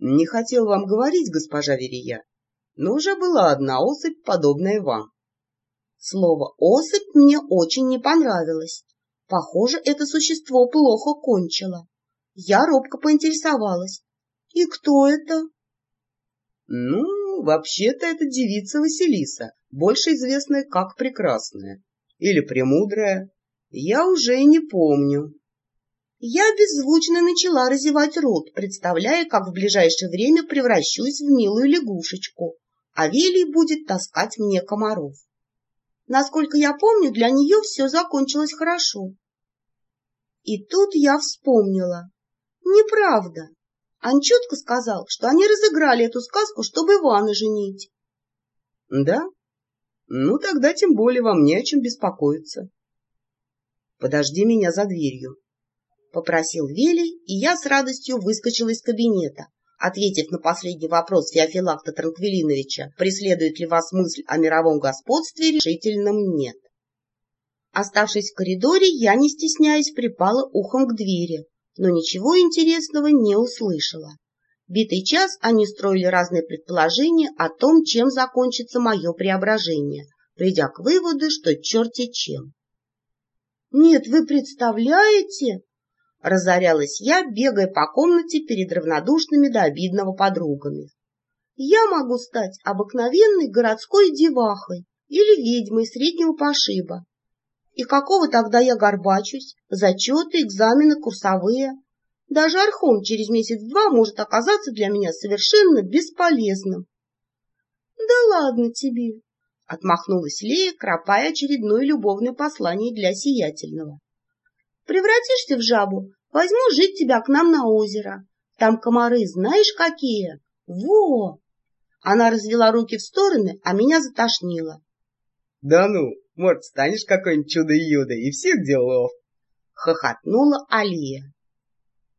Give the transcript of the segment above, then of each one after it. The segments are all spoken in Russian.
Не хотел вам говорить, госпожа Верия, но уже была одна особь, подобная вам. Слово «особь» мне очень не понравилось. Похоже, это существо плохо кончило. Я робко поинтересовалась. «И кто это?» «Ну, вообще-то это девица Василиса, больше известная как Прекрасная или Премудрая. Я уже и не помню». Я беззвучно начала разевать рот, представляя, как в ближайшее время превращусь в милую лягушечку, а Велий будет таскать мне комаров. Насколько я помню, для нее все закончилось хорошо. И тут я вспомнила. Неправда. Анчутка сказал, что они разыграли эту сказку, чтобы Ивана женить. — Да? Ну, тогда тем более вам не о чем беспокоиться. — Подожди меня за дверью, — попросил Велий, и я с радостью выскочила из кабинета, ответив на последний вопрос Феофилакта Транквилиновича, преследует ли вас мысль о мировом господстве, решительным нет. Оставшись в коридоре, я, не стесняясь, припала ухом к двери, но ничего интересного не услышала. Битый час они строили разные предположения о том, чем закончится мое преображение, придя к выводу, что черти чем. — Нет, вы представляете? — разорялась я, бегая по комнате перед равнодушными до обидного подругами. — Я могу стать обыкновенной городской девахой или ведьмой среднего пошиба, и какого тогда я горбачусь? Зачеты, экзамены, курсовые. Даже архон через месяц-два может оказаться для меня совершенно бесполезным. — Да ладно тебе! — отмахнулась Лея, кропая очередное любовное послание для сиятельного. — Превратишься в жабу, возьму жить тебя к нам на озеро. Там комары знаешь какие? Во! Она развела руки в стороны, а меня затошнило. — Да ну! Может, станешь какой-нибудь чудо-юдо и всех делов. Хохотнула Алия.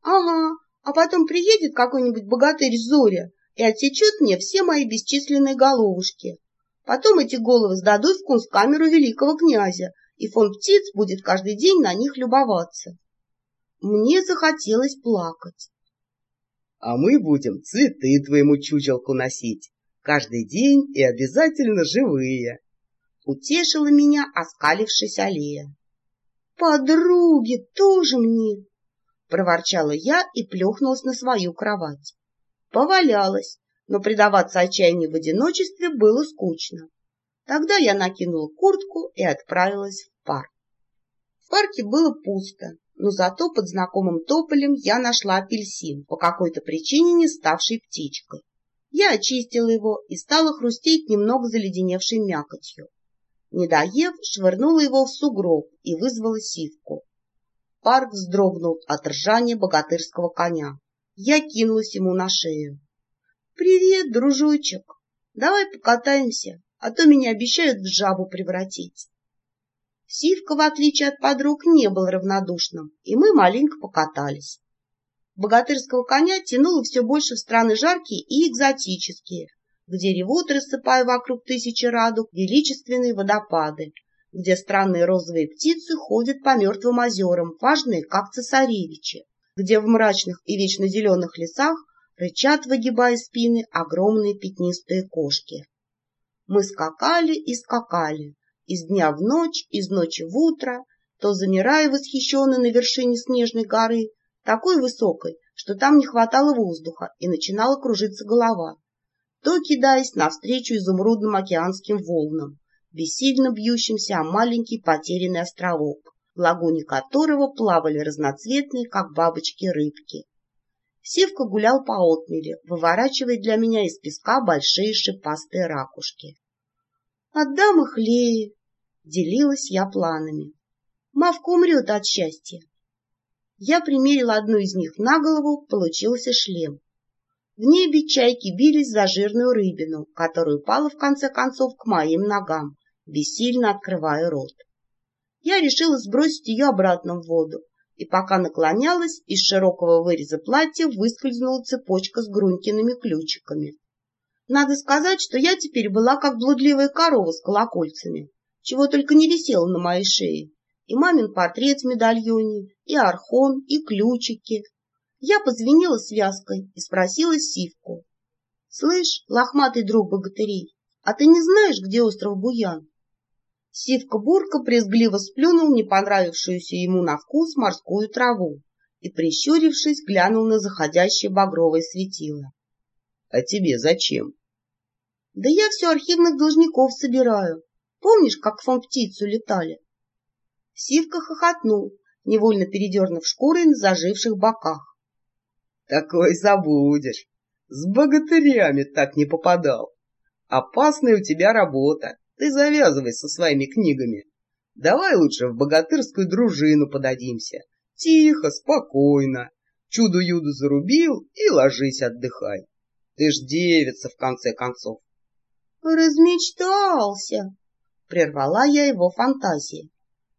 Ага, а потом приедет какой-нибудь богатырь Зоря и отсечет мне все мои бесчисленные головушки. Потом эти головы сдадут в кунсткамеру великого князя, и фон птиц будет каждый день на них любоваться. Мне захотелось плакать. — А мы будем цветы твоему чучелку носить каждый день и обязательно живые. — утешила меня, оскалившись аллея. — Подруги, тоже мне! — проворчала я и плюхнулась на свою кровать. Повалялась, но предаваться отчаянию в одиночестве было скучно. Тогда я накинула куртку и отправилась в парк. В парке было пусто, но зато под знакомым тополем я нашла апельсин, по какой-то причине не ставший птичкой. Я очистила его и стала хрустеть немного заледеневшей мякотью. Не доев, швырнула его в сугроб и вызвала сивку. Парк вздрогнул от ржания богатырского коня. Я кинулась ему на шею. — Привет, дружочек! Давай покатаемся, а то меня обещают в жабу превратить. Сивка, в отличие от подруг, не был равнодушным, и мы маленько покатались. Богатырского коня тянуло все больше в страны жаркие и экзотические, где ревут, рассыпая вокруг тысячи радуг, величественные водопады, где странные розовые птицы ходят по мертвым озерам, важные, как цесаревичи, где в мрачных и вечно зеленых лесах рычат, выгибая спины, огромные пятнистые кошки. Мы скакали и скакали, из дня в ночь, из ночи в утро, то замирая восхищенно на вершине снежной горы, такой высокой, что там не хватало воздуха и начинала кружиться голова, то кидаясь навстречу изумрудным океанским волнам, бессильно бьющимся о маленький потерянный островок, в лагуне которого плавали разноцветные, как бабочки, рыбки. Севка гулял по отмеле, выворачивая для меня из песка большие шипастые ракушки. «Отдам их Лее!» — делилась я планами. «Мавка умрет от счастья!» Я примерила одну из них на голову, получился шлем. В небе чайки бились за жирную рыбину, которая упала в конце концов к моим ногам, бессильно открывая рот. Я решила сбросить ее обратно в воду, и пока наклонялась, из широкого выреза платья выскользнула цепочка с грунькиными ключиками. Надо сказать, что я теперь была как блудливая корова с колокольцами, чего только не висело на моей шее, и мамин портрет в медальоне, и архон, и ключики, я позвенела связкой и спросила Сивку. — Слышь, лохматый друг богатырей, а ты не знаешь, где остров Буян? Сивка-бурка брезгливо сплюнул не понравившуюся ему на вкус морскую траву и, прищурившись, глянул на заходящее багровое светило. — А тебе зачем? — Да я все архивных должников собираю. Помнишь, как в фон-птицу летали? Сивка хохотнул, невольно передернув шкурой на заживших боках. — Такой забудешь. С богатырями так не попадал. Опасная у тебя работа. Ты завязывай со своими книгами. Давай лучше в богатырскую дружину подадимся. Тихо, спокойно. Чуду-юду зарубил и ложись отдыхай. Ты ж девица, в конце концов. Размечтался, прервала я его фантазии.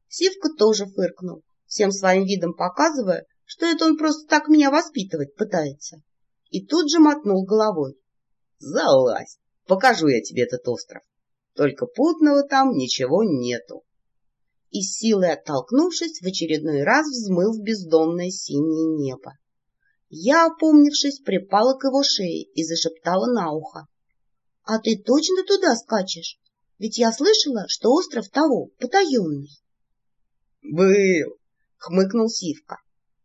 Сивка тоже фыркнул, всем своим видом показывая, что это он просто так меня воспитывать пытается. И тут же мотнул головой. Залазь, покажу я тебе этот остров. Только путного там ничего нету. И силой оттолкнувшись, в очередной раз взмыл в бездонное синее небо. Я, опомнившись, припала к его шее и зашептала на ухо. — А ты точно туда скачешь? Ведь я слышала, что остров того потаенный. — Был, — хмыкнул Сивка,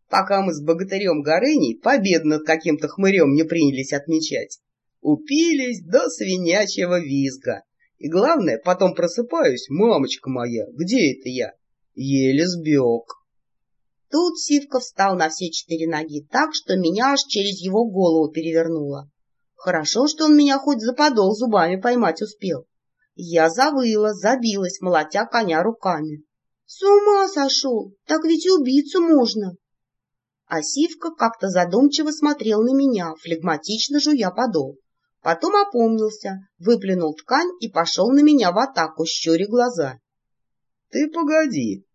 пока мы с богатырем Горыней победу над каким-то хмырем не принялись отмечать. Упились до свинячьего визга. И главное, потом просыпаюсь, мамочка моя, где это я? Еле сбег. Тут Сивка встал на все четыре ноги так, что меня аж через его голову перевернуло. Хорошо, что он меня хоть за подол зубами поймать успел. Я завыла, забилась, молотя коня руками. С ума сошел, так ведь и убийцу можно. А Сивка как-то задумчиво смотрел на меня, флегматично жуя подол. Потом опомнился, выплюнул ткань и пошел на меня в атаку, щуря глаза. — Ты погоди,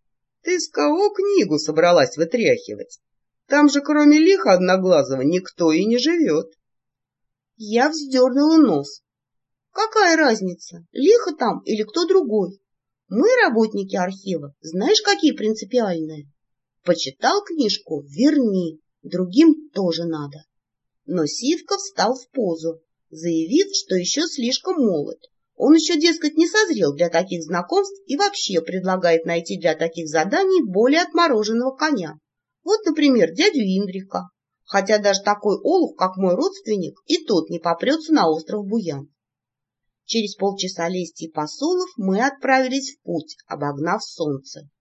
ты с кого книгу собралась вытряхивать? Там же кроме лиха одноглазого никто и не живет. Я вздернула нос. Какая разница, лихо там или кто другой? Мы, работники архива, знаешь, какие принципиальные? Почитал книжку — верни, другим тоже надо. Но Сивка встал в позу, заявив, что еще слишком молод. Он еще, дескать, не созрел для таких знакомств и вообще предлагает найти для таких заданий более отмороженного коня. Вот, например, дядю Индрика. Хотя даже такой олух, как мой родственник, и тот не попрется на остров Буян. Через полчаса лести посулов мы отправились в путь, обогнав солнце.